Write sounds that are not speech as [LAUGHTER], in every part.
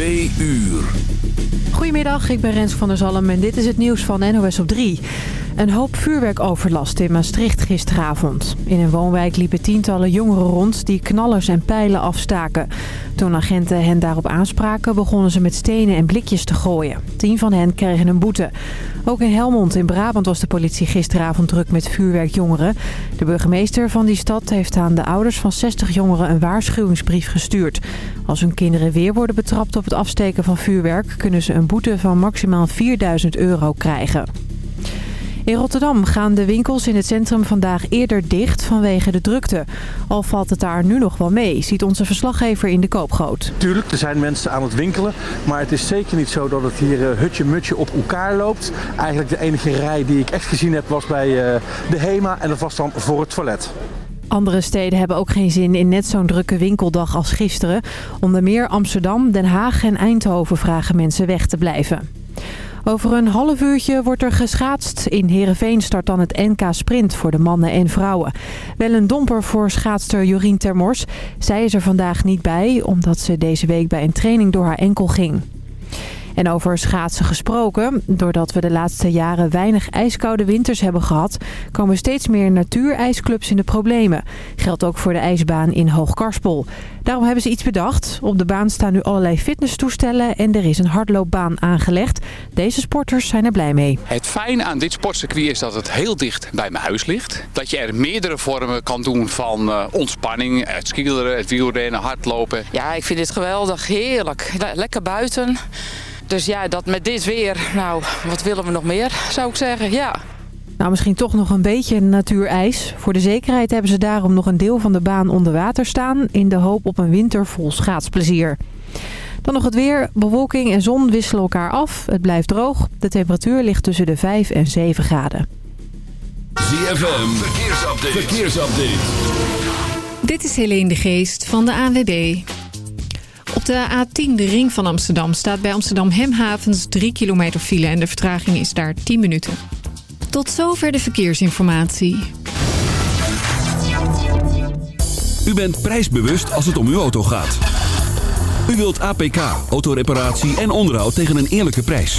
Uur. Goedemiddag, ik ben Rens van der Zalm en dit is het nieuws van NOS op 3. Een hoop vuurwerkoverlast in Maastricht gisteravond. In een woonwijk liepen tientallen jongeren rond die knallers en pijlen afstaken. Toen agenten hen daarop aanspraken begonnen ze met stenen en blikjes te gooien. Tien van hen kregen een boete. Ook in Helmond in Brabant was de politie gisteravond druk met vuurwerkjongeren. De burgemeester van die stad heeft aan de ouders van 60 jongeren een waarschuwingsbrief gestuurd. Als hun kinderen weer worden betrapt op afsteken van vuurwerk... kunnen ze een boete van maximaal 4000 euro krijgen. In Rotterdam gaan de winkels in het centrum vandaag eerder dicht vanwege de drukte. Al valt het daar nu nog wel mee, ziet onze verslaggever in de koopgoot. Tuurlijk, er zijn mensen aan het winkelen, maar het is zeker niet zo dat het hier uh, hutje-mutje op elkaar loopt. Eigenlijk de enige rij die ik echt gezien heb was bij uh, de HEMA en dat was dan voor het toilet. Andere steden hebben ook geen zin in net zo'n drukke winkeldag als gisteren. Onder meer Amsterdam, Den Haag en Eindhoven vragen mensen weg te blijven. Over een half uurtje wordt er geschaatst. In Heerenveen start dan het NK Sprint voor de mannen en vrouwen. Wel een domper voor schaatster Jorien Termors. Zij is er vandaag niet bij, omdat ze deze week bij een training door haar enkel ging. En over schaatsen gesproken. Doordat we de laatste jaren weinig ijskoude winters hebben gehad... komen steeds meer natuurijsclubs in de problemen. Geldt ook voor de ijsbaan in Hoogkarspel. Daarom hebben ze iets bedacht. Op de baan staan nu allerlei fitnesstoestellen en er is een hardloopbaan aangelegd. Deze sporters zijn er blij mee. Het fijne aan dit sportcircuit is dat het heel dicht bij mijn huis ligt. Dat je er meerdere vormen kan doen van uh, ontspanning, het skileren, het wielrennen, hardlopen. Ja, ik vind dit geweldig, heerlijk. Lekker buiten. Dus ja, dat met dit weer, nou, wat willen we nog meer, zou ik zeggen, ja. Nou, misschien toch nog een beetje natuurijs. Voor de zekerheid hebben ze daarom nog een deel van de baan onder water staan... in de hoop op een winter vol schaatsplezier. Dan nog het weer. Bewolking en zon wisselen elkaar af. Het blijft droog. De temperatuur ligt tussen de 5 en 7 graden. ZFM, verkeersupdate. verkeersupdate. Dit is Helene de Geest van de ANWB. De A10, de ring van Amsterdam, staat bij Amsterdam Hemhavens 3 kilometer file... en de vertraging is daar 10 minuten. Tot zover de verkeersinformatie. U bent prijsbewust als het om uw auto gaat. U wilt APK, autoreparatie en onderhoud tegen een eerlijke prijs.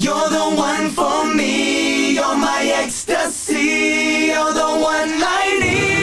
You're the one for me. You're my ecstasy. You're the one I need.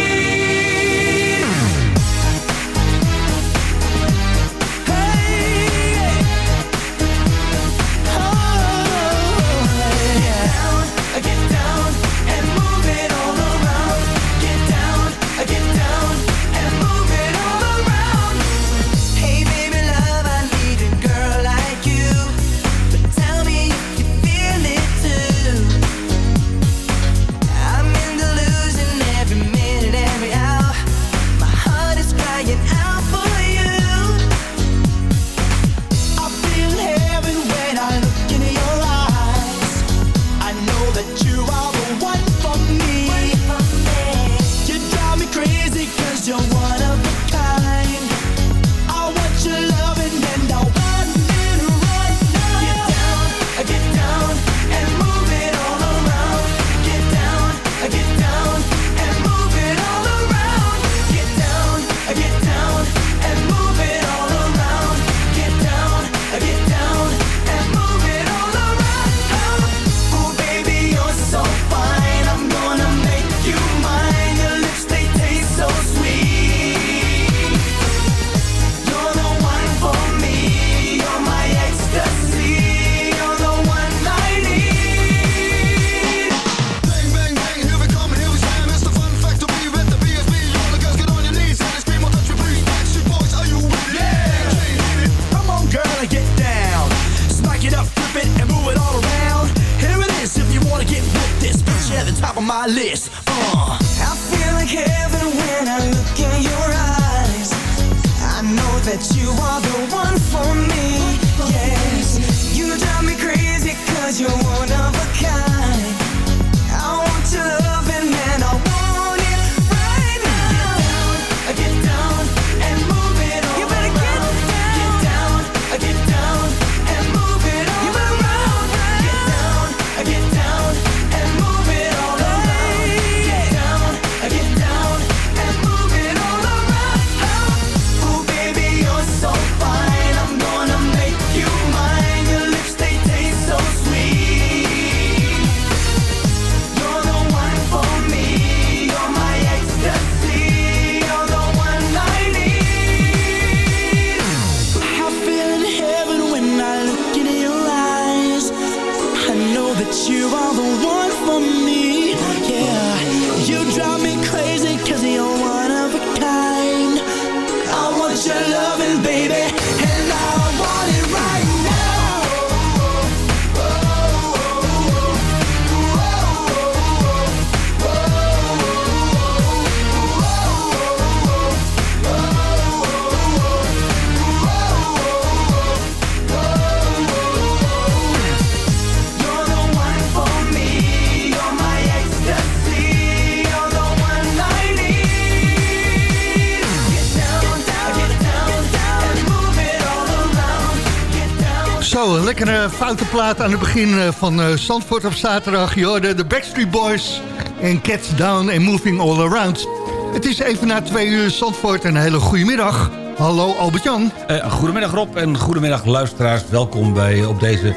Lekkere foute plaat aan het begin eh, van eh, Zandvoort op zaterdag. Je hoorde de Backstreet Boys en Cats Down and Moving All Around. Het is even na twee uur Zandvoort. Een hele goede middag. Hallo Albert-Jan. Eh, goedemiddag Rob en goedemiddag luisteraars. Welkom bij op deze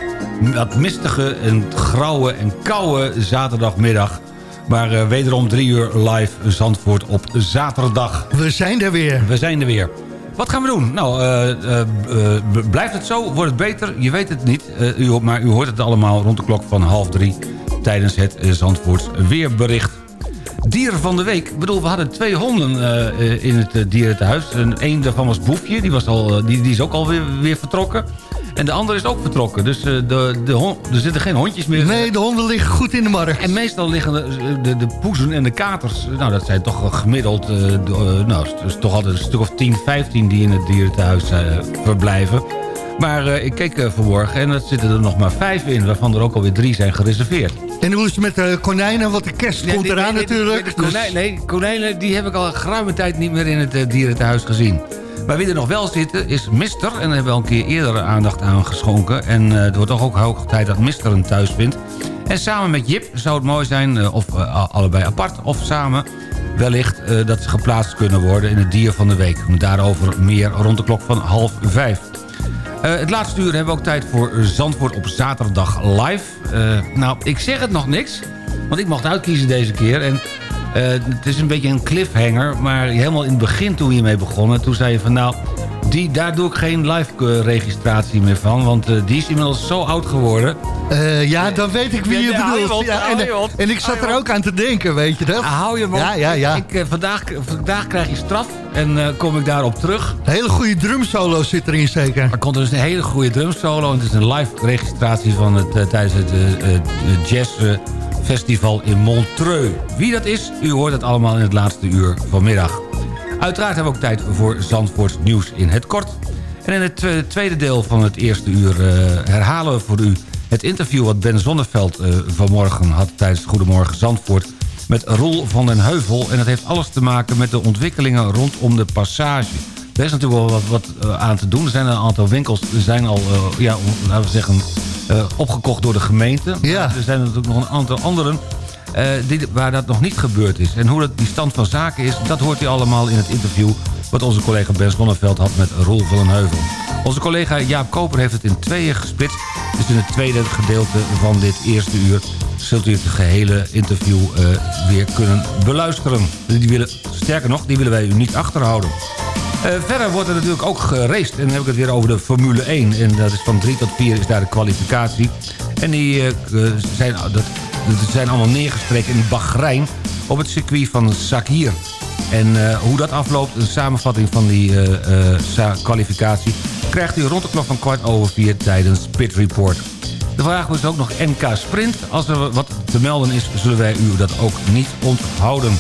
wat mistige en grauwe en koude zaterdagmiddag. Maar wederom drie uur live Zandvoort op zaterdag. We zijn er weer. We zijn er weer. Wat gaan we doen? Nou, eh, eh, eh, blijft het zo? Wordt het beter? Je weet het niet. U, maar u hoort het allemaal rond de klok van half drie... tijdens het Zandvoorts weerbericht. Dieren van de week. Ik bedoel, we hadden twee honden in het uh, dierentehuis. En één daarvan was Boefje, die, was al, die, die is ook alweer weer vertrokken. En de andere is ook vertrokken. Dus eh, de, de hond, er zitten geen hondjes meer. Nee, de honden liggen goed in de markt. En meestal liggen de, de, de poezen en de katers... Nou, dat zijn toch gemiddeld... eh, de, eh, nou, is toch altijd een stuk of 10, 15 die in het dierentehuis eh, verblijven. Maar ik keek vanmorgen en er zitten er nog maar vijf in... waarvan er ook alweer drie zijn gereserveerd. En hoe is het met de konijnen? Want de kerst Nee, komt eraan nee, natuurlijk. de konijn- Dus- nee, konijnen die heb ik al een geruime tijd niet meer in het uh, dierentehuis gezien. Maar wie er nog wel zitten is Mister. En daar hebben we al een keer eerder aandacht aan geschonken. En eh, het wordt toch ook hoog tijd dat Mister een thuis vindt. En samen met Jip zou het mooi zijn, eh, of eh, allebei apart of samen... wellicht eh, dat ze geplaatst kunnen worden in het dier van de week. Daarover meer rond de klok van half vijf. Eh, het laatste uur hebben we ook tijd voor Zandvoort op zaterdag live. Eh, nou, ik zeg het nog niks, want ik mocht uitkiezen deze keer. En eh, het is een beetje een cliffhanger, maar helemaal in het begin toen we hiermee begonnen... toen zei je van nou, die, daar doe ik geen live eh, registratie meer van... want eh, die is inmiddels zo oud geworden. Eh, ja, dan weet ik wie Ja, je ja, hou je bedoelt. Ja, hou en, je en ik zat hou er ook aan te denken, weet je dat? Hou je mond. Ja, ja, ja. Ik, vandaag, vandaag krijg je straf en kom ik daarop terug. Een hele goede drumsolo zit erin zeker. Er komt dus een hele goede drumsolo. En het is een live registratie van het, tijdens het Jazz eh, Festival in Montreux. Wie dat is, u hoort het allemaal in het laatste uur vanmiddag. Uiteraard hebben we ook tijd voor Zandvoorts nieuws in het kort. En in het twe- tweede deel van het eerste uur eh, herhalen we voor u... het interview wat Ben Zonneveld eh, vanmorgen had tijdens Goedemorgen Zandvoort... met Roel van den Heuvel. En dat heeft alles te maken met de ontwikkelingen rondom de passage. Er is natuurlijk wel wat, wat eh, aan te doen. Er zijn een aantal winkels zijn al, ja, laten we zeggen, opgekocht door de gemeente. Ja. Er zijn natuurlijk nog een aantal anderen die, waar dat nog niet gebeurd is. En hoe dat, die stand van zaken is, dat hoort u allemaal in het interview... wat onze collega Ben Zonneveld had met Roel van Heuvel. Onze collega Jaap Koper heeft het in tweeën gesplitst. Dus in het tweede gedeelte van dit eerste uur... zult u het gehele interview eh, weer kunnen beluisteren. Die willen, sterker nog, die willen wij u niet achterhouden. Eh, verder wordt er natuurlijk ook geraced. En dan heb ik het weer over de Formule 1. En dat is van 3 tot 4 is daar de kwalificatie. En die eh, zijn, dat, dat zijn allemaal neergestreken in Bahrein... op het circuit van Sakir. En eh, hoe dat afloopt, een samenvatting van die eh, eh, kwalificatie... krijgt u rond de klok van kwart over vier tijdens Pit Report. De vraag is ook nog NK Sprint. Als er wat te melden is, zullen wij u dat ook niet onthouden.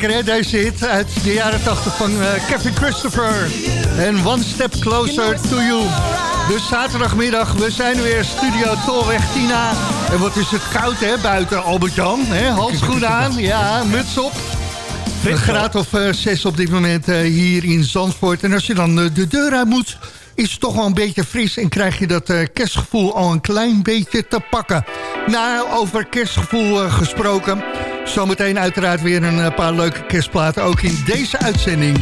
Lekker hè, deze hit uit de jaren 80 van eh, Kevin Christopher. En One Step Closer to You. Dus zaterdagmiddag, we zijn weer Studio Tolweg Tina. En wat is het koud hè, buiten Albert-Jan. Handschoenen [LAUGHS] aan, ja, muts op. Een graad of eh, zes op dit moment eh, hier in Zandvoort. En als je dan de deur uit moet, is het toch wel een beetje fris... en krijg je dat kerstgevoel al een klein beetje te pakken. Nou, over kerstgevoel gesproken... zometeen uiteraard weer een eh, paar leuke kerstplaten... ook in deze uitzending.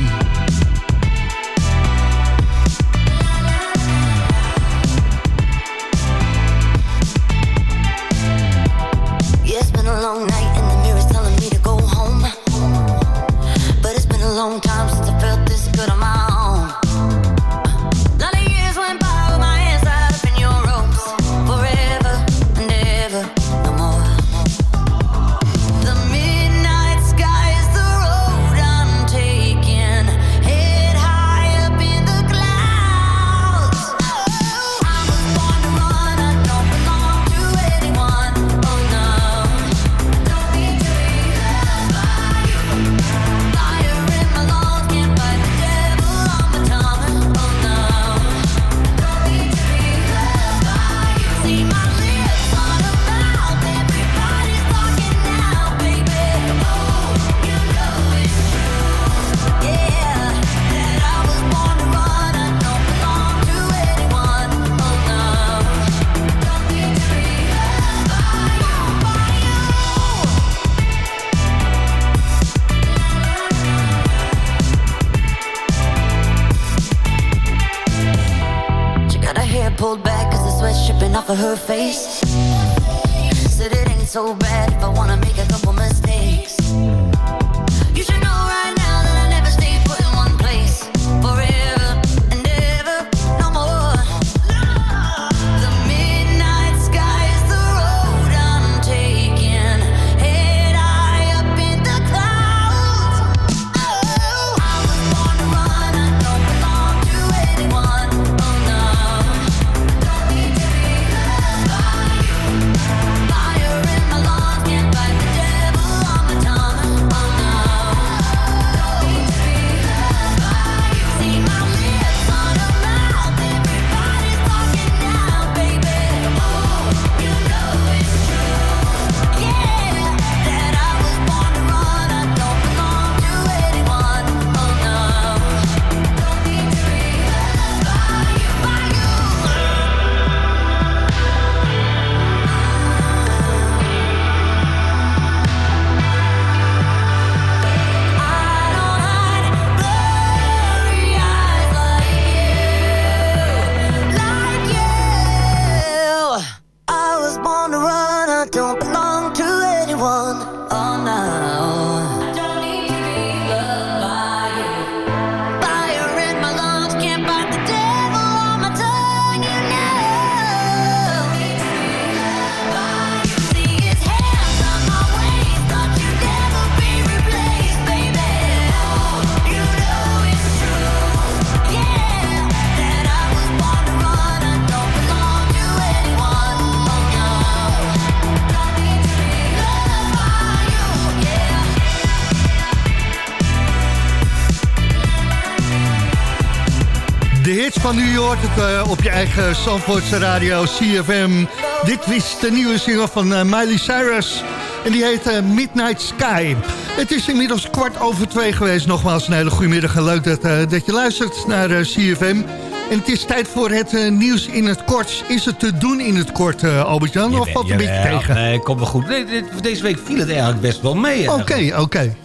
Van nu je hoort het eh, op je eigen Zandvoortse radio CFM. Dit is de nieuwe single van eh, Miley Cyrus. En die heet eh, Midnight Sky. Het is inmiddels kwart over twee geweest. Nogmaals een hele goede middag en leuk dat, dat je luistert naar CFM. En het is tijd voor het nieuws in het kort. Is het te doen in het kort, Albert-Jan? Of valt het een beetje tegen? Nee, komt wel goed. Nee, deze week viel het eigenlijk best wel mee. Oké, oké.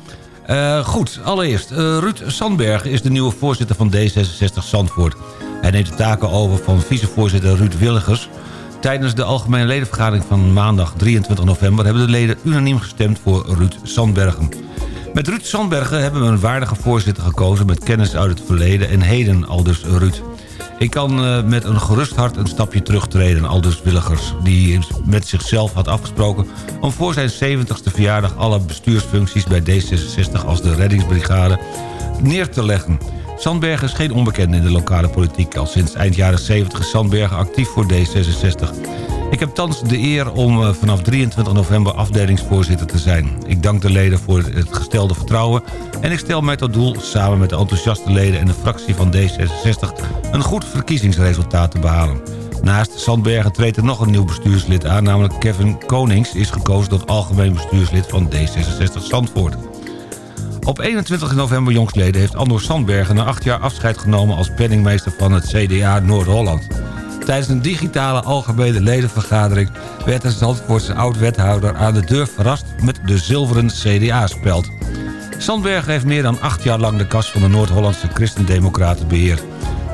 Goed, allereerst. Ruud Sandbergen is de nieuwe voorzitter van D66 Zandvoort. Hij neemt de taken over van vicevoorzitter Ruud Willigers. Tijdens de algemene ledenvergadering van maandag 23 november... hebben de leden unaniem gestemd voor Ruud Sandbergen. Met Ruud Sandbergen hebben we een waardige voorzitter gekozen... met kennis uit het verleden en heden, aldus Ruud. Ik kan eh, met een gerust hart een stapje terugtreden, aldus Willigers... die met zichzelf had afgesproken om voor zijn 70ste verjaardag... alle bestuursfuncties bij D66 als de reddingsbrigade neer te leggen. Sandbergen is geen onbekende in de lokale politiek. Al sinds eind jaren 70 is Sandbergen actief voor D66. Ik heb thans de eer om eh, vanaf 23 november afdelingsvoorzitter te zijn. Ik dank de leden voor het gestelde vertrouwen... en ik stel mij tot doel samen met de enthousiaste leden en de fractie van D66... een goed verkiezingsresultaat te behalen. Naast Sandbergen treedt er nog een nieuw bestuurslid aan... namelijk Kevin Konings is gekozen tot algemeen bestuurslid van D66 Zandvoort. Op 21 november jongstleden heeft Andor Sandbergen... na acht jaar afscheid genomen als penningmeester van het CDA Noord-Holland. Tijdens een digitale algemene ledenvergadering... werd de Zandvoortse oud-wethouder aan de deur verrast... met de zilveren CDA-speld. Sandbergen heeft meer dan acht jaar lang de kas van de Noord-Hollandse Christendemocraten beheerd.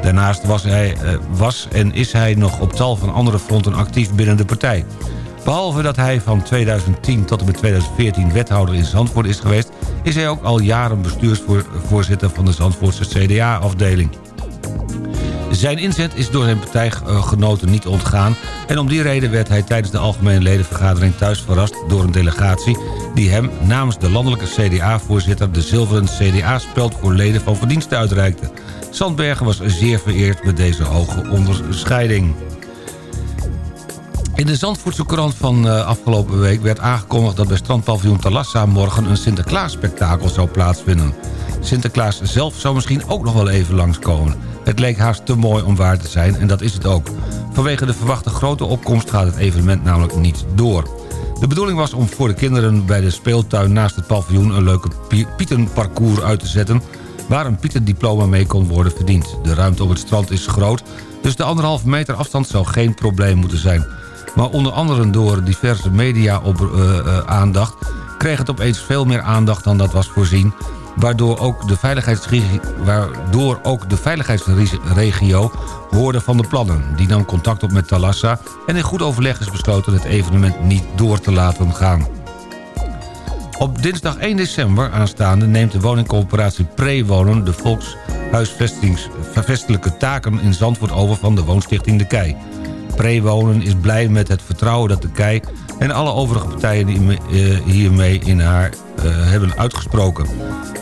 Daarnaast was, hij, eh, was en is hij nog op tal van andere fronten actief binnen de partij. Behalve dat hij van 2010 tot en met 2014 wethouder in Zandvoort is geweest... is hij ook al jaren bestuursvoorzitter van de Zandvoortse CDA-afdeling. Zijn inzet is door zijn partijgenoten niet ontgaan... en om die reden werd hij tijdens de algemene ledenvergadering thuis verrast... door een delegatie die hem namens de landelijke CDA-voorzitter... de zilveren CDA-speld voor leden van verdiensten uitreikte. Sandbergen was zeer vereerd met deze hoge onderscheiding. In de Zandvoortse krant van uh, afgelopen week werd aangekondigd... dat bij strandpaviljoen Talassa morgen een Sinterklaas-spektakel zou plaatsvinden. Sinterklaas zelf zou misschien ook nog wel even langskomen. Het leek haast te mooi om waar te zijn en dat is het ook. Vanwege de verwachte grote opkomst gaat het evenement namelijk niet door. De bedoeling was om voor de kinderen bij de speeltuin naast het paviljoen... een leuke pietenparcours uit te zetten... waar een pietendiploma mee kon worden verdiend. De ruimte op het strand is groot, dus de anderhalve meter afstand zou geen probleem moeten zijn. Maar onder andere door diverse media op uh, uh, aandacht... kreeg het opeens veel meer aandacht dan dat was voorzien waardoor ook de veiligheidsregio, waardoor ook de hoorde van de plannen. Die nam contact op met Talassa en in goed overleg is besloten het evenement niet door te laten gaan. Op dinsdag 1 december aanstaande neemt de woningcoöperatie Prewonen... de volkshuisvestelijke taken in Zandvoort over van de woonstichting De Kei. Prewonen is blij met het vertrouwen dat De Kei en alle overige partijen die hiermee in haar uh, hebben uitgesproken.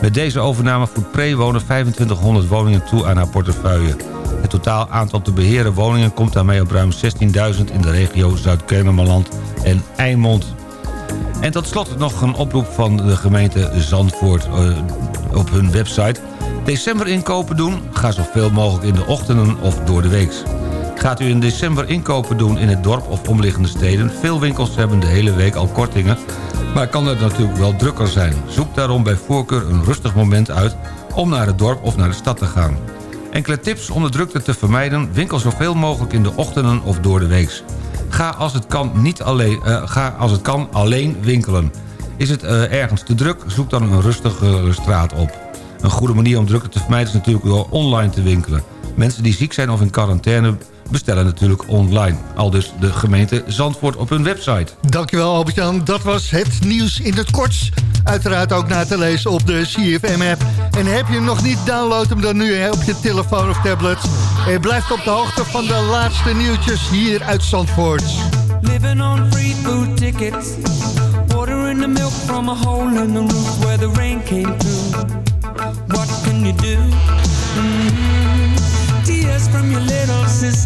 Met deze overname voert Prewonen 2500 woningen toe aan haar portefeuille. Het totaal aantal te beheren woningen komt daarmee op ruim 16.000 in de regio Zuid-Kennemerland en Eimond. En tot slot nog een oproep van de gemeente Zandvoort uh, op hun website. December inkopen doen? Ga zoveel mogelijk in de ochtenden of door de weeks. Gaat u in december inkopen doen in het dorp of omliggende steden? Veel winkels hebben de hele week al kortingen... maar kan het natuurlijk wel drukker zijn. Zoek daarom bij voorkeur een rustig moment uit... om naar het dorp of naar de stad te gaan. Enkele tips om de drukte te vermijden... winkel zoveel mogelijk in de ochtenden of door de weeks. Ga als het kan, niet alleen, uh, ga als het kan alleen winkelen. Is het uh, ergens te druk, zoek dan een rustige straat op. Een goede manier om drukte te vermijden is natuurlijk door online te winkelen. Mensen die ziek zijn of in quarantaine bestellen natuurlijk online. Al dus de gemeente Zandvoort op hun website. Dankjewel Albert-Jan. Dat was het nieuws in het kort. Uiteraard ook na te lezen op de CFM-app. En heb je hem nog niet, download hem dan nu hè, op je telefoon of tablet. En blijf op de hoogte van de laatste nieuwtjes hier uit Zandvoort. Living on free food tickets. Water in the milk from a hole in the roof where the rain came through. What can you do?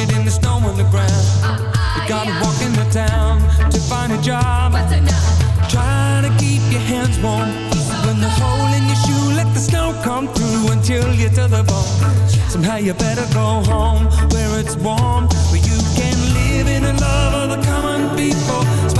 And you lose it in the snow on the ground. You gotta walk in the town to find a job. Try to keep your hands warm. When the hole in your shoe, let the snow come through and chill you to the bone. Somehow you better go home where it's warm, where you can live in the love of the common people.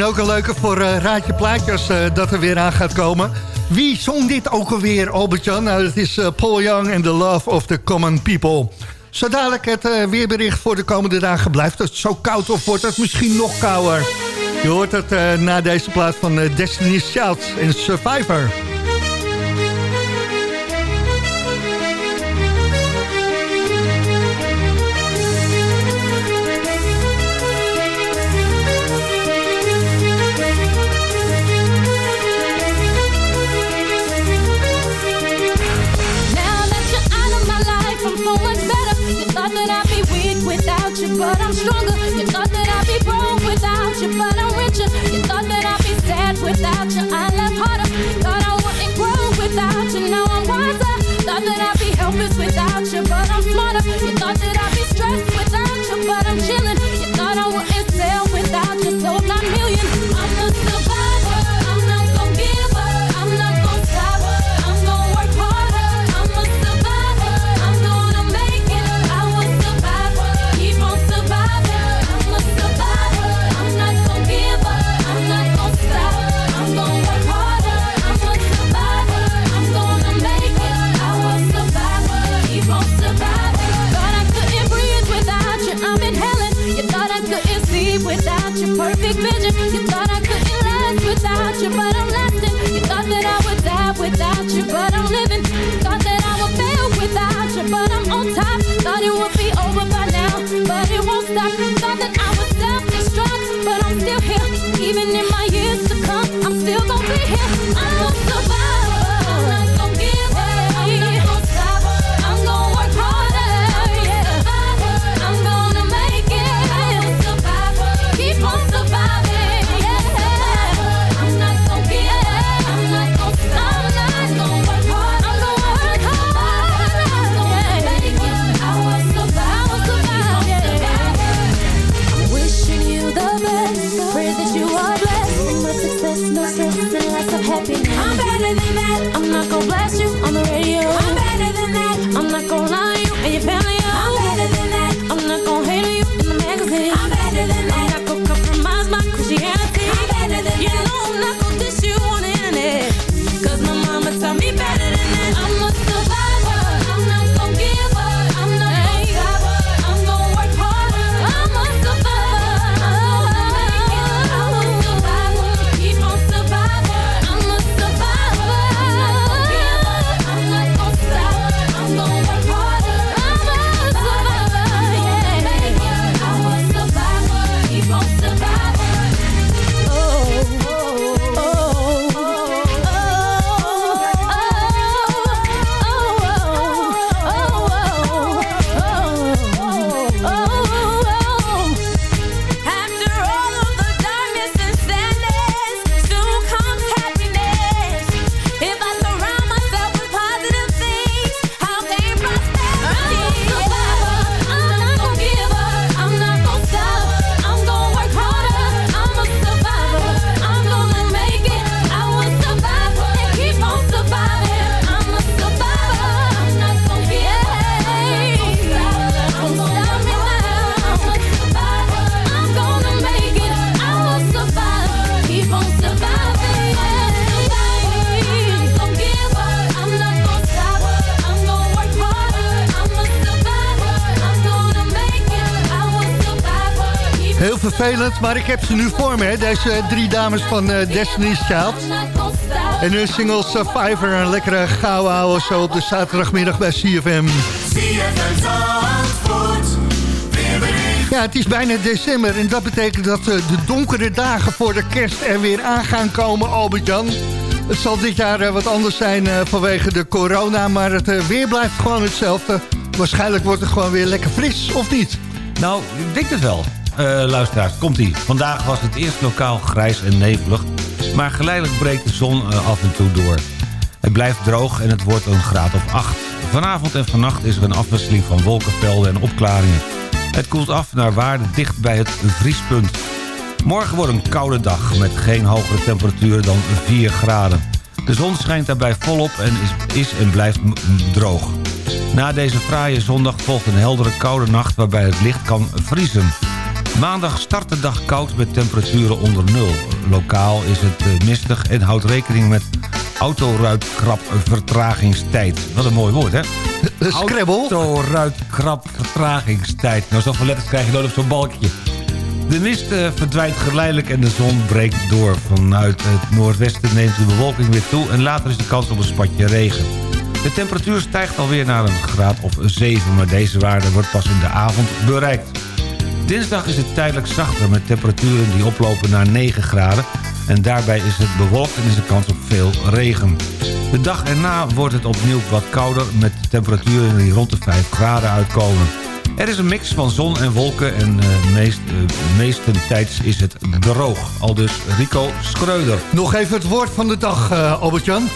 misschien ook een leuke voor eh, Raadje Plaatjes eh, dat er weer aan gaat komen. Wie zong dit ook alweer, Albert-Jan? Nou, dat is eh, Paul Young en The Love of the Common People. Zo dadelijk het weerbericht voor de komende dagen. Blijft het zo koud of wordt het misschien nog kouder? Je hoort het na deze plaats van Destiny's Child en Survivor. I'm not gonna lie vervelend, maar ik heb ze nu voor me. Deze drie dames van eh, Destiny's Child. En hun single Survivor, een lekkere gouden ouwe zo op de zaterdagmiddag bij CFM. Ja, het is bijna december en dat betekent dat eh, de donkere dagen voor de kerst er weer aan gaan komen, Albert-Jan. Het zal dit jaar eh, wat anders zijn eh, vanwege de corona, maar het eh, weer blijft gewoon hetzelfde. Waarschijnlijk wordt het gewoon weer lekker fris, of niet? Nou, ik denk het wel. Eh, luisteraars, komt-ie. Vandaag was het eerst lokaal grijs en nevelig... maar geleidelijk breekt de zon eh, af en toe door. Het blijft droog en het wordt een graad of 8. Vanavond en vannacht is er een afwisseling van wolkenvelden en opklaringen. Het koelt af naar waarde dicht bij het vriespunt. Morgen wordt een koude dag met geen hogere temperaturen dan 4 graden. De zon schijnt daarbij volop en is, en blijft droog. Na deze fraaie zondag volgt een heldere koude nacht waarbij het licht kan vriezen. Maandag start de dag koud met temperaturen onder nul. Lokaal is het eh, mistig en houdt rekening met autoruitkrap vertragingstijd. Wat een mooi woord, hè? Scrabble. Autoruitkrap vertragingstijd. Nou, zoveel letters krijg je nodig op zo'n balkje. De mist eh, verdwijnt geleidelijk en de zon breekt door. Vanuit het noordwesten neemt de bewolking weer toe... en later is de kans op een spatje regen. De temperatuur stijgt alweer naar een graad of 7... maar deze waarde wordt pas in de avond bereikt. Dinsdag is het tijdelijk zachter met temperaturen die oplopen naar 9 graden... en daarbij is het bewolkt en is de kans op veel regen. De dag erna wordt het opnieuw wat kouder... met temperaturen die rond de 5 graden uitkomen. Er is een mix van zon en wolken en eh, meest, eh, meestentijds is het droog. Al dus Rico Schreuder. Nog even het woord van de dag, eh, Albert-Jan.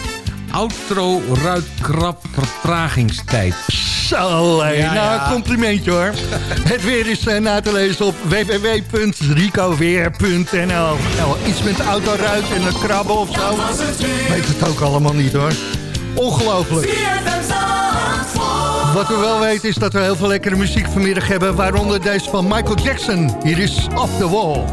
Outro ruitkrap vertragingstijd. Zo. Ja, nou, ja. een complimentje hoor. [LAUGHS] het weer is eh, na te lezen op www.ricoweer.nl nou, Iets met autoruit en een krabben of zo. Weet het ook allemaal niet hoor. Ongelooflijk. Wat we wel weten is dat we heel veel lekkere muziek vanmiddag hebben. Waaronder deze van Michael Jackson. Hier is Off the Wall.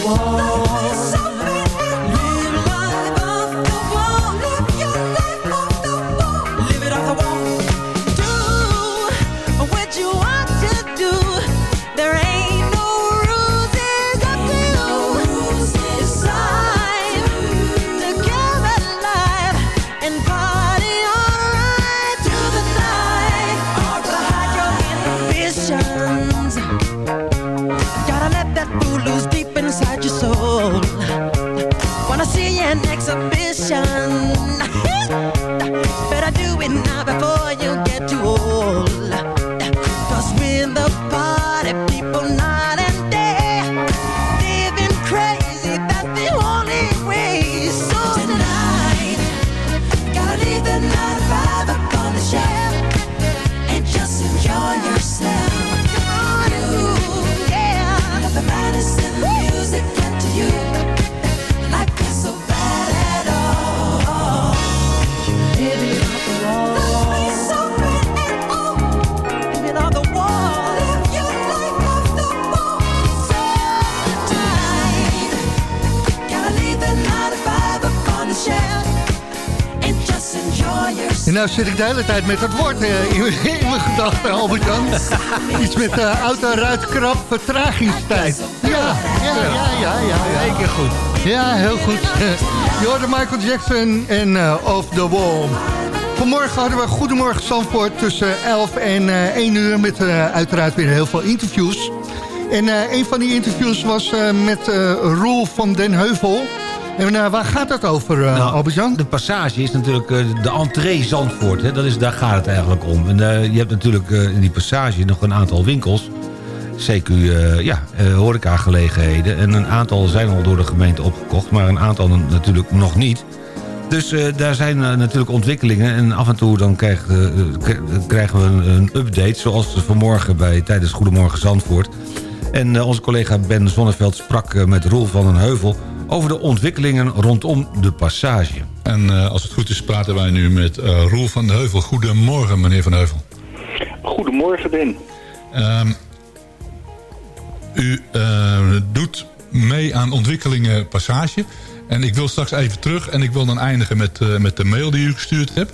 The. Zit ik de hele tijd met dat woord eh, in, [LAUGHS] in mijn gedachten, Albert-Jan. [LAUGHS] Iets met uh, auto-ruitkrap vertragingstijd. Ja, ja, ja, ja, ja. ja. Eén keer goed. Ja, heel goed. [LAUGHS] Je hoorde Michael Jackson en uh, Off the Wall. Vanmorgen hadden we Goedemorgen Zandvoort tussen 11 en uh, 1 uur... met uiteraard weer heel veel interviews. En een van die interviews was met Roel van den Heuvel. En uh, waar gaat dat over, uh, nou, Albert-Jan? De passage is natuurlijk uh, de entree Zandvoort. Hè? Dat is, daar gaat het eigenlijk om. En uh, je hebt natuurlijk in die passage nog een aantal winkels. CQ ja, horecagelegenheden. En een aantal zijn al door de gemeente opgekocht. Maar een aantal natuurlijk nog niet. Dus daar zijn natuurlijk ontwikkelingen. En af en toe dan krijg, krijgen we een, een, update. Zoals vanmorgen bij, tijdens Goedemorgen Zandvoort. En onze collega Ben Zonneveld sprak met Roel van den Heuvel over de ontwikkelingen rondom de passage. En uh, als het goed is praten wij nu met uh, Roel van de Heuvel. Goedemorgen meneer van Heuvel. Goedemorgen Ben. Um, u uh, doet mee aan ontwikkelingen passage. En ik wil straks even terug en ik wil dan eindigen met, met de mail die u gestuurd hebt.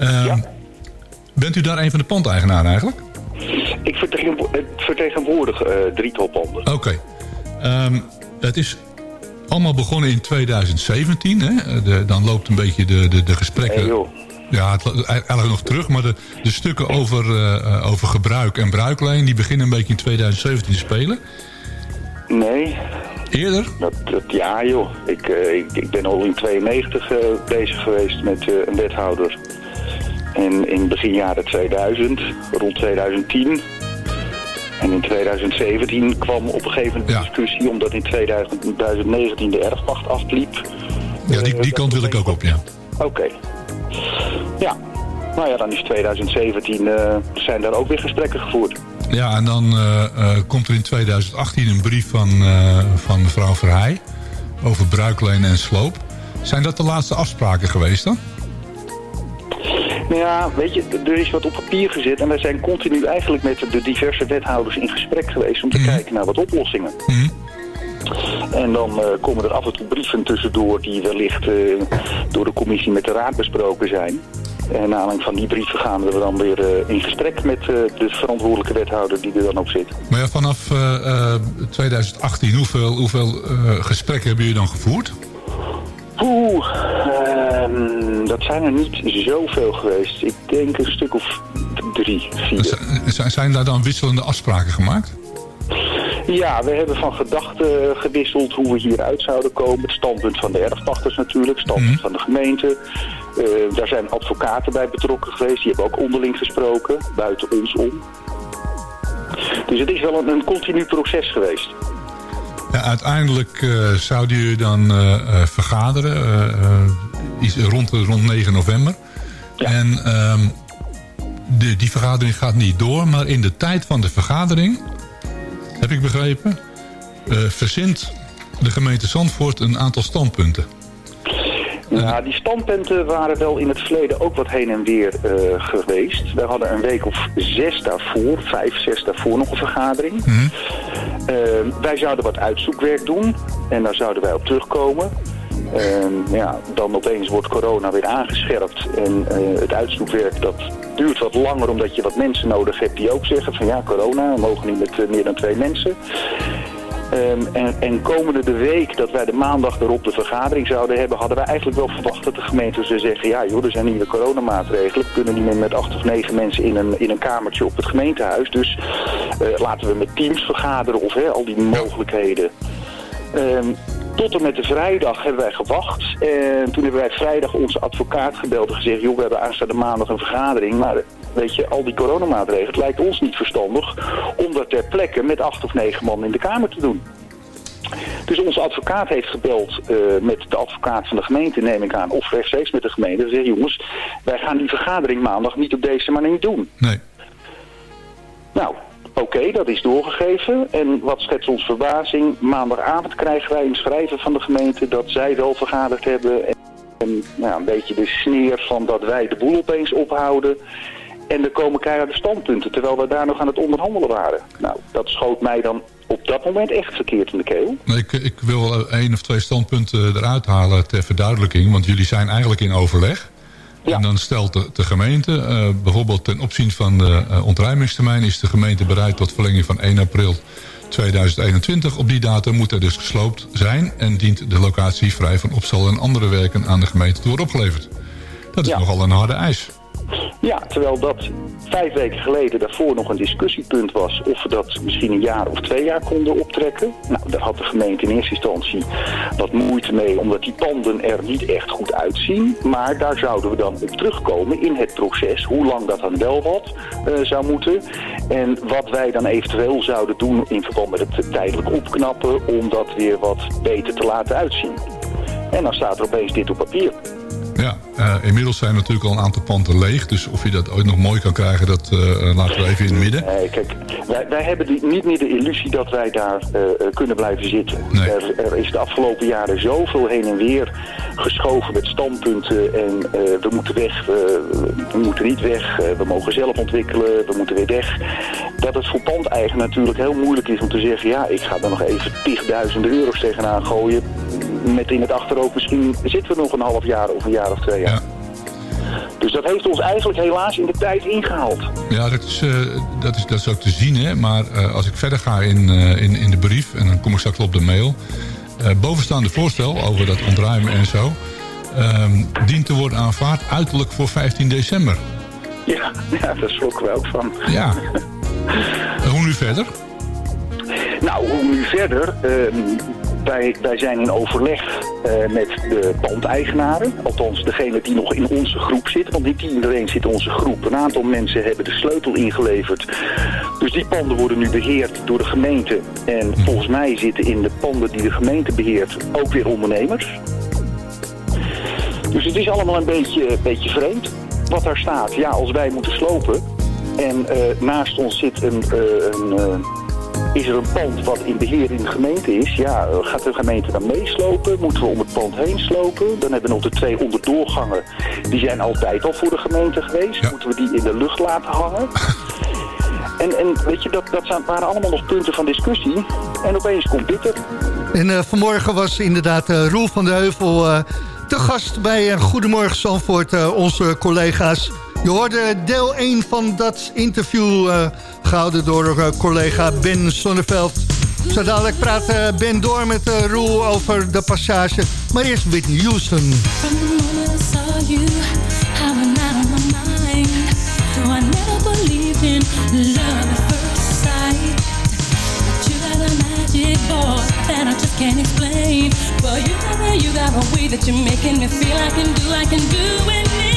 Um, ja. Bent u daar een van de pandeigenaren eigenlijk? Ik vertegenwoordig drietal panden. Oké. Okay. Um, het is allemaal begonnen in 2017. Hè? De, dan loopt een beetje de, de, de gesprekken... Hey, ja, het, eigenlijk nog terug, maar de, de stukken over, uh, over gebruik en bruiklijn... die beginnen een beetje in 2017 te spelen. Nee. Eerder? Dat, dat, ja joh, ik, uh, ik, ik, ben al in 92 uh, bezig geweest met een wethouder. En in begin jaren 2000, rond 2010... En in 2017 kwam op een gegeven moment ja. discussie... omdat in 2019 de erfpacht afliep. Ja, die, die kant wil ik ook op, ja. Oké. Okay. Ja. Nou ja, dan is 2017... Uh, zijn daar ook weer gesprekken gevoerd. Ja, en dan uh, uh, komt er in 2018 een brief van, van mevrouw Verheij... over bruikleen en sloop. Zijn dat de laatste afspraken geweest dan? Nou ja, weet je, er is wat op papier gezet en wij zijn continu eigenlijk met de diverse wethouders in gesprek geweest om te mm. kijken naar wat oplossingen. Mm. En dan uh, komen er af en toe brieven tussendoor die wellicht uh, door de commissie met de raad besproken zijn. En naar aanleiding van die brieven gaan we dan weer uh, in gesprek met de verantwoordelijke wethouder die er dan op zit. Maar ja, vanaf 2018, hoeveel, hoeveel gesprekken hebben jullie dan gevoerd? Oeh, um, dat zijn er niet zoveel geweest. Ik denk een stuk of drie, vier. Zijn, zijn daar dan wisselende afspraken gemaakt? Ja, we hebben van gedachten gewisseld hoe we hieruit zouden komen. Het standpunt van de erfpachters natuurlijk, het standpunt mm. van de gemeente. Uh, daar zijn advocaten bij betrokken geweest. Die hebben ook onderling gesproken, buiten ons om. Dus het is wel een, een continu proces geweest. Ja, uiteindelijk uh, zouden jullie dan uh, uh, vergaderen, iets rond, rond 9 november. Ja. En um, de, die vergadering gaat niet door, maar in de tijd van de vergadering, heb ik begrepen, verzint de gemeente Zandvoort een aantal standpunten. Ja, die standpunten waren wel in het verleden ook wat heen en weer uh, geweest. We hadden een week of zes daarvoor, vijf, zes daarvoor nog een vergadering. Mm -hmm. uh, wij zouden wat uitzoekwerk doen en daar zouden wij op terugkomen. Uh, ja, dan opeens wordt corona weer aangescherpt en uh, het uitzoekwerk dat duurt wat langer omdat je wat mensen nodig hebt die ook zeggen van ja corona, we mogen niet met meer dan twee mensen. Um, en, en, komende de week dat wij de maandag erop de vergadering zouden hebben... hadden wij eigenlijk wel verwacht dat de gemeente zou zeggen... ja joh, er zijn nieuwe coronamaatregelen. We kunnen niet meer met acht of negen mensen in een, in een kamertje op het gemeentehuis. Dus uh, laten we met teams vergaderen of hè, al die mogelijkheden. Um, tot en met de vrijdag hebben wij gewacht. En toen hebben wij vrijdag onze advocaat gebeld en gezegd... joh, we hebben aanstaande maandag een vergadering. Maar weet je, al die coronamaatregelen... lijkt ons niet verstandig om dat ter plekke... met acht of negen man in de Kamer te doen. Dus onze advocaat heeft gebeld uh, met de advocaat van de gemeente, neem ik aan, of rechtstreeks met de gemeente. En jongens, wij gaan die vergadering maandag niet op deze manier doen. Nee. Oké, dat is doorgegeven. En wat schetst ons verbazing? Maandagavond krijgen wij een schrijven van de gemeente dat zij wel vergaderd hebben. En, nou, een beetje de sneer van dat wij de boel opeens ophouden. En er komen keiharde standpunten, terwijl we daar nog aan het onderhandelen waren. Nou, dat schoot mij dan op dat moment echt verkeerd in de keel. Ik, ik wil één of twee standpunten eruit halen ter verduidelijking. Want jullie zijn eigenlijk in overleg. En dan stelt de, de gemeente, eh, bijvoorbeeld ten opzien van de eh, ontruimingstermijn... is de gemeente bereid tot verlenging van 1 april 2021. Op die datum moet er dus gesloopt zijn... en dient de locatie vrij van opstal en andere werken aan de gemeente te worden opgeleverd. Dat is nogal een harde eis. Ja, terwijl dat vijf weken geleden daarvoor nog een discussiepunt was of we dat misschien een jaar of twee jaar konden optrekken. Nou, daar had de gemeente in eerste instantie wat moeite mee, omdat die panden er niet echt goed uitzien. Maar daar zouden we dan op terugkomen in het proces, hoe lang dat dan wel wat eh, zou moeten. En wat wij dan eventueel zouden doen in verband met het tijdelijk opknappen, om dat weer wat beter te laten uitzien. En dan staat er opeens dit op papier. Ja, eh, inmiddels zijn natuurlijk al een aantal panden leeg. Dus of je dat ooit nog mooi kan krijgen, dat eh, laten we even in het midden. Nee, kijk, wij, wij hebben die, niet meer de illusie dat wij daar kunnen blijven zitten. Er, er is de afgelopen jaren zoveel heen en weer geschoven met standpunten. En we moeten weg, we, moeten niet weg, we mogen zelf ontwikkelen, we moeten weer weg. Dat het voor pandeigen natuurlijk heel moeilijk is om te zeggen... ja, ik ga er nog even tigduizenden euro's tegenaan gooien. Met in het achterhoofd misschien zitten we nog een half jaar of een jaar of twee jaar. Dus dat heeft ons eigenlijk helaas in de tijd ingehaald. Ja, dat is, eh, dat is, dat is ook te zien. Hè? Maar eh, als ik verder ga in, eh, in, in de brief, en dan kom ik straks op de mail. bovenstaande voorstel over dat ontruimen en zo... ehm, dient te worden aanvaard uiterlijk voor 15 december. Ja, [LAUGHS] ja daar schrokken we ook van. Ja. [LAUGHS] Hoe nu verder? Nou, hoe nu verder? Wij, wij zijn in overleg eh, met de pandeigenaren. Althans, degene die nog in onze groep zitten. Want niet iedereen zit in onze groep. Een aantal mensen hebben de sleutel ingeleverd. Dus die panden worden nu beheerd door de gemeente. En volgens mij zitten in de panden die de gemeente beheert ook weer ondernemers. Dus het is allemaal een beetje, beetje vreemd wat daar staat. Ja, als wij moeten slopen en eh, naast ons zit een, eh, een, is er een pand wat in beheer in de gemeente is. Ja, eh, gaat de gemeente dan meeslopen? Moeten we om het pand heen slopen? Dan hebben we nog de twee onderdoorgangen. Die zijn altijd al voor de gemeente geweest. Moeten we die in de lucht laten hangen? [LAUGHS] En, en weet je, dat, dat zijn- waren allemaal nog punten van discussie. En opeens komt dit er. En eh, vanmorgen was inderdaad eh, Roel van de Heuvel te gast bij Goedemorgen Zandvoort, onze collega's. Je hoorde deel 1 van dat interview eh, gehouden door eh, collega Ben Sonneveld. Zo dadelijk praat eh, Ben door met Roel over de passage. Maar eerst Whitney Houston. But that I just can't explain. Well, you got, you got a way that you're making me feel I can do, I can do anything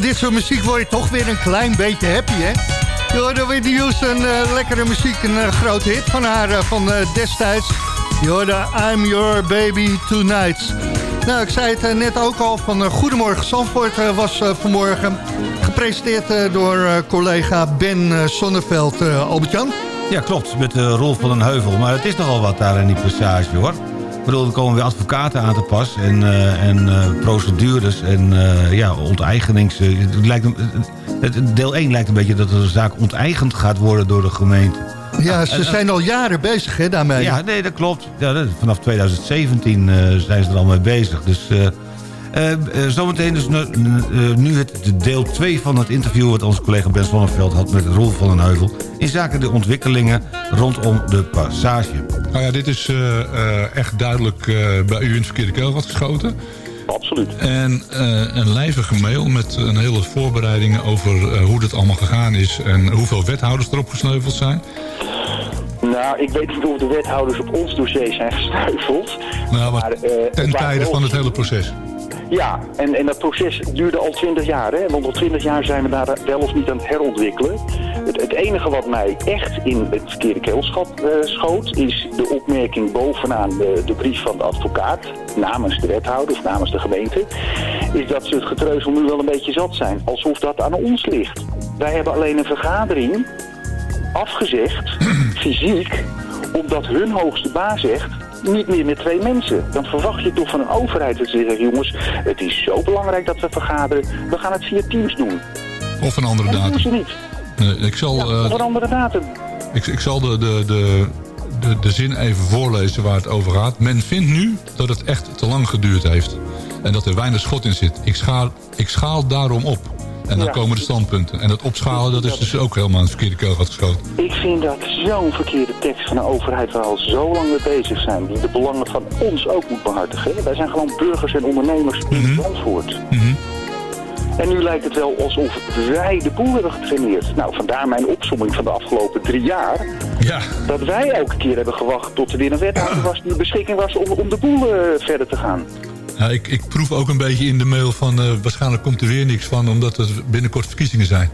dit soort muziek word je toch weer een klein beetje happy, hè? Je hoorde Whitney Houston, eh, lekkere muziek, een eh, grote hit van haar eh, van destijds. Je I'm Your Baby Tonight. Nou, ik zei het net ook al, van Goedemorgen Zandvoort was vanmorgen gepresenteerd door collega Ben Sonneveld, Albert-Jan. Ja, klopt, met uh, Rolf van den Heuvel. Maar het is nogal wat daar in die passage, hoor. Ik bedoel, er komen weer advocaten aan te pas en, eh, en eh, procedures en eh, ja, onteigenings... het lijkt, het, deel 1 lijkt een beetje dat de zaak onteigend gaat worden door de gemeente. Ja, ze en- zijn al jaren bezig hè, daarmee. Ja, nee, dat klopt. Ja, vanaf 2017 eh, zijn ze er al mee bezig. Dus zometeen dus nu, nu het de deel 2 van het interview... wat onze collega Ben Sonneveld had met Rolf van den Heuvel... in zaken de ontwikkelingen rondom de passage. Nou ja, dit is eh, eh, echt duidelijk eh, bij u in het verkeerde keelgat geschoten. Absoluut. En een lijvige mail met een hele voorbereidingen over hoe dit allemaal gegaan is... en hoeveel wethouders erop gesneuveld zijn. Nou, ik weet niet of de wethouders op ons dossier zijn gesneuveld. Nou, maar het ten tijde van het hele proces. Ja, en, en dat proces duurde al twintig jaar. Hè? Want al twintig jaar zijn we daar wel of niet aan het herontwikkelen. Het, het enige wat mij echt in het verkeerde keelschap eh, schoot... is de opmerking bovenaan de, de brief van de advocaat... namens de wethouder of namens de gemeente... is dat ze het getreuzel nu wel een beetje zat zijn. Alsof dat aan ons ligt. Wij hebben alleen een vergadering afgezegd, [CLEARS THROAT] fysiek... omdat hun hoogste baas zegt niet meer met twee mensen. Dan verwacht je toch van een overheid dat ze zeggen... jongens, het is zo belangrijk dat we vergaderen. We gaan het via Teams doen. Of een andere En dat doen datum. ze niet. Nee, ik zal, eh, Of een andere datum. ik, ik zal de, de, de, de, de zin even voorlezen waar het over gaat. Men vindt nu dat het echt te lang geduurd heeft. En dat er weinig schot in zit. Ik schaal, ik schaal daarom op. En dan Ja. komen de standpunten. En dat opschalen, dat is dus ook helemaal het verkeerde keelgat geschoten. Ik vind dat zo'n verkeerde tekst van een overheid waar we al zo lang mee bezig zijn. Die de belangen van ons ook moet behartigen. Wij zijn gewoon burgers en ondernemers in Mhm. Zandvoort. En nu lijkt het wel alsof wij de boel hebben getraineerd. Nou, vandaar mijn opsomming van de afgelopen drie jaar. Ja. Dat wij elke keer hebben gewacht tot er weer een wethouder [CLEARS THROAT] was die beschikking was om, om de boel eh, verder te gaan. Ja, ik, ik proef ook een beetje in de mail van... eh, waarschijnlijk komt er weer niks van... omdat er binnenkort verkiezingen zijn.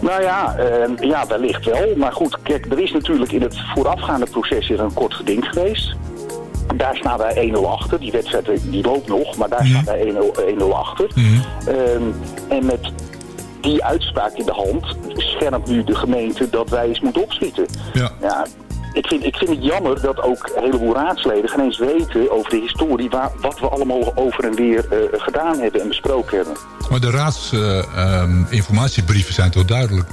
Nou ja, eh, ja, wellicht wel. Maar goed, kijk, er is natuurlijk in het voorafgaande proces is een kort geding geweest. Daar staan wij 1-0 achter. Die wedstrijd eh, die loopt nog, maar daar staan wij 1-0 1-0 achter. Ehm, en met die uitspraak in de hand schermt nu de gemeente dat wij eens moeten opschieten. Ja. Ik, vind, ik vind het jammer dat ook een heleboel raadsleden geen eens weten over de historie... Waar, wat we allemaal over en weer eh, gedaan hebben en besproken hebben. Maar de raadsinformatiebrieven zijn toch duidelijk?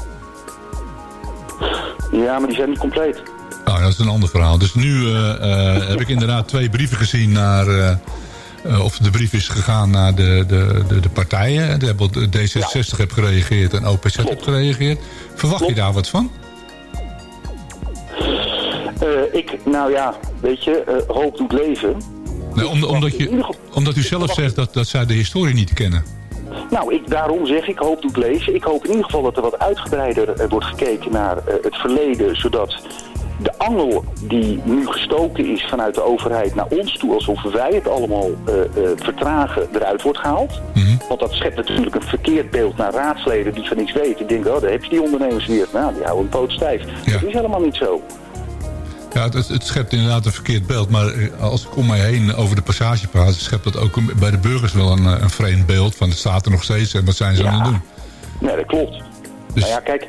Ja, maar die zijn niet compleet. Nou, dat is een ander verhaal. Dus nu eh, eh, heb ik inderdaad twee brieven gezien naar... eh, eh, of de brief is gegaan naar de, de, de, de partijen. De, hebben- de D66 heeft gereageerd en OPZ heeft gereageerd. Verwacht je daar wat van? Eh, ik, nou ja, weet je, eh, hoop doet leven. Nee, om, omdat, je, omdat u zelf zegt dat, dat zij de historie niet kennen. Nou, ik, daarom zeg ik hoop doet leven. Ik hoop in ieder geval dat er wat uitgebreider eh, wordt gekeken naar het verleden, zodat de angel die nu gestoken is vanuit de overheid naar ons toe, alsof wij het allemaal vertragen, eruit wordt gehaald. Want dat schept natuurlijk een verkeerd beeld naar raadsleden die van niks weten. Die denken, oh, daar heb je die ondernemers weer. Nou, die houden een poot stijf. Dat is helemaal niet zo. Ja, het, het schept inderdaad een verkeerd beeld. Maar als ik om mij heen over de passage praat... schept dat ook bij de burgers wel een, eh, een vreemd beeld. Van het staat er nog steeds en wat zijn ze aan het doen? Nee, dat klopt. Dus- Nou ja, kijk,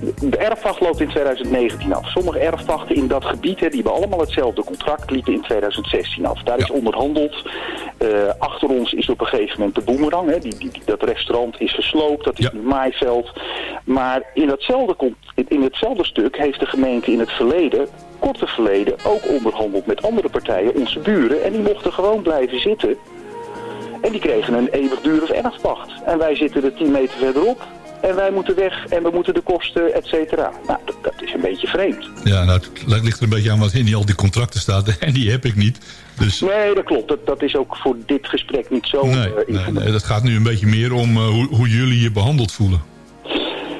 de erfpacht loopt in 2019 af. Sommige erfpachten in dat gebied, hè, die hebben allemaal hetzelfde contract, liepen in 2016 af. Daar is onderhandeld. Eh, achter ons is op een gegeven moment de boemerang. Hè, die, die, dat restaurant is gesloopt, dat is nu maaiveld. Maar in, datzelfde, in, hetzelfde stuk heeft de gemeente in het verleden, korte verleden, ook onderhandeld met andere partijen, onze buren. En die mochten gewoon blijven zitten. En die kregen een eeuwigdurende erfpacht. En wij zitten er 10 meter verderop. En wij moeten weg en we moeten de kosten, et cetera. Nou, dat, dat is een beetje vreemd. Ja, nou, het ligt er een beetje aan wat in die, al die contracten staat. [LAUGHS] En die heb ik niet. Dus Nee, dat klopt. Dat, dat is ook voor dit gesprek niet zo... nee, eh, nee, nee, dat gaat nu een beetje meer om eh, hoe, hoe jullie je behandeld voelen.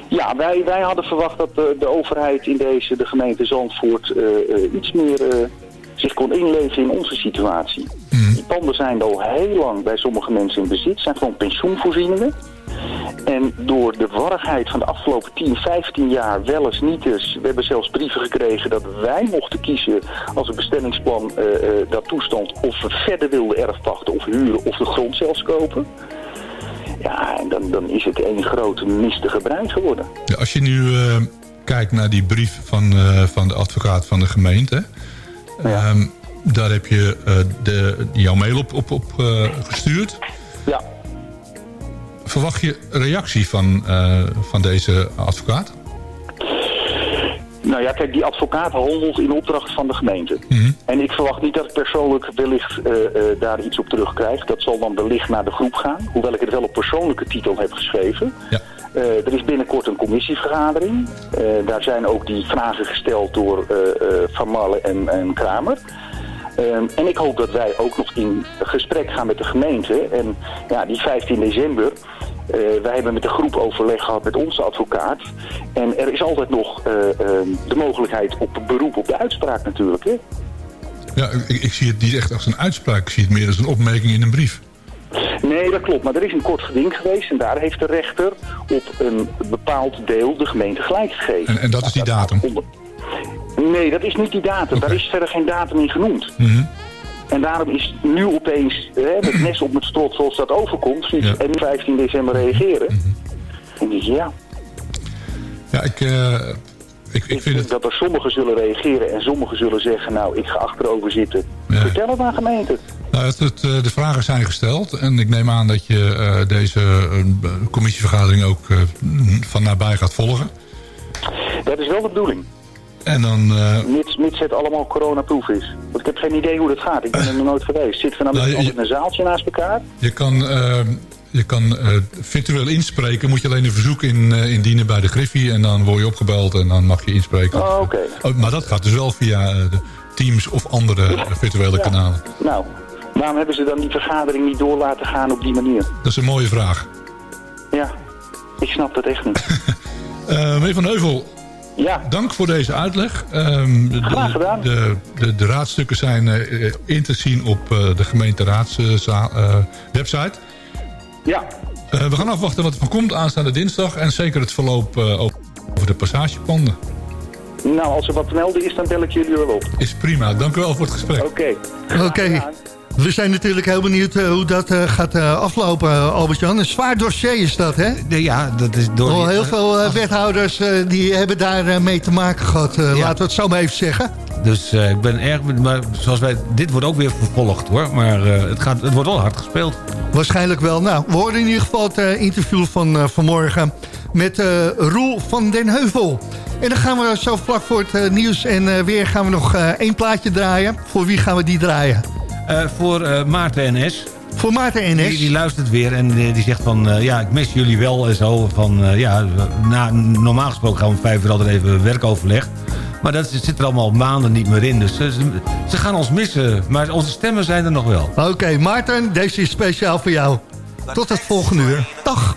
Ja, wij, wij hadden verwacht dat de, de overheid in deze, de gemeente Zandvoort, eh, iets meer zich kon inleven in onze situatie. Die panden zijn al heel lang bij sommige mensen in bezit, zijn gewoon pensioenvoorzieningen. En door de warrigheid van de afgelopen 10, 15 jaar, wel eens niet eens, we hebben zelfs brieven gekregen dat wij mochten kiezen als een bestemmingsplan eh, dat toestond of we verder wilden erfpachten of huren of de grond zelfs kopen. Ja, en dan, dan is het één grote mistige brei geworden. Ja, als je nu eh, kijkt naar die brief van, van de advocaat van de gemeente... ehm, daar heb je de, jouw mail op, op, op gestuurd. Ja. Verwacht je reactie van, eh, van deze advocaat? Nou ja, kijk, die advocaat handelt in opdracht van de gemeente. En ik verwacht niet dat ik persoonlijk wellicht eh, eh, daar iets op terugkrijg. Dat zal dan wellicht naar de groep gaan. Hoewel ik het wel op persoonlijke titel heb geschreven. Eh, er is binnenkort een commissievergadering. Daar zijn ook die vragen gesteld door Van Marle en, en Kramer. Ehm, en ik hoop dat wij ook nog in gesprek gaan met de gemeente. En ja, die 15 december, eh, wij hebben met de groep overleg gehad met onze advocaat. En er is altijd nog eh, ehm, de mogelijkheid op beroep op de uitspraak natuurlijk. Hè? Ja, ik, ik zie het niet echt als een uitspraak. Ik zie het meer als een opmerking in een brief. Nee, dat klopt. Maar er is een kort geding geweest en daar heeft de rechter op een bepaald deel de gemeente gelijk gegeven. En, en dat is die datum? Nee, dat is niet die datum. Daar is verder geen datum in genoemd. Mhm. En daarom is nu opeens hè, met [CLEARS THROAT] mes op het strot zoals dat overkomt. zoiets, En 15 december reageren. Mhm. En ik, ja, Ja, ik, eh, ik, ik vind het... dat er sommigen zullen reageren en sommigen zullen zeggen... nou, ik ga achterover zitten. Vertel het aan gemeente. Nou, het, het, eh, de vragen zijn gesteld en ik neem aan dat je eh, deze commissievergadering ook van nabij gaat volgen. Dat is wel de bedoeling. En dan... eh, Mits, mits het allemaal coronaproof is. Want ik heb geen idee hoe dat gaat. Ik ben er nog nooit geweest. Zitten we nou met Nou, je- in een zaaltje naast elkaar? Je kan, eh, je kan eh, virtueel inspreken, moet je alleen een verzoek in, indienen bij de Griffie en dan word je opgebeld en dan mag je inspreken. Oh, oké. Oh, maar dat gaat dus wel via de Teams of andere virtuele Ja. kanalen. Nou, waarom hebben ze dan die vergadering niet door laten gaan op die manier? Dat is een mooie vraag. Ja, ik snap dat echt niet. [LAUGHS] Eh meneer Van Heuvel, ja. dank voor deze uitleg. Ehm, de, Graag gedaan. De, de, de raadstukken zijn eh, in te zien op eh, de gemeenteraadswebsite. website. Ja. Eh, we gaan afwachten wat er van komt aanstaande dinsdag. En zeker het verloop eh, over over de passagepanden. Nou, als er wat te melden is, dan bel ik jullie wel op. Is prima. Dank u wel voor het gesprek. Oké. Oké. We zijn natuurlijk heel benieuwd eh, hoe dat eh, gaat eh, aflopen, Albert-Jan. Een zwaar dossier is dat, hè? Ja, dat is door... Al heel veel wethouders die hebben daar mee te maken gehad. eh, Laten we het zo maar even zeggen. Dus ik ben erg... Maar zoals wij... Dit wordt ook weer vervolgd, hoor. Maar het, gaat, het wordt wel hard gespeeld. Waarschijnlijk wel. Nou, we hoorden in ieder geval het interview van vanmorgen met Roel van den Heuvel. En dan gaan we zo vlak voor het nieuws en weer gaan we nog één plaatje draaien. Voor wie gaan we die draaien? Eh, voor eh, Maarten NS. Voor Maarten NS? Die, die luistert weer en die, die zegt van... eh, ja, ik mis jullie wel en zo. Van, eh, ja, na, normaal gesproken gaan we om vijf uur altijd even werkoverleg. Maar dat zit er allemaal maanden niet meer in. Dus ze, ze- ze gaan ons missen. Maar onze stemmen zijn er nog wel. Oké, Maarten, deze is speciaal voor jou. Tot het volgende uur. Dag.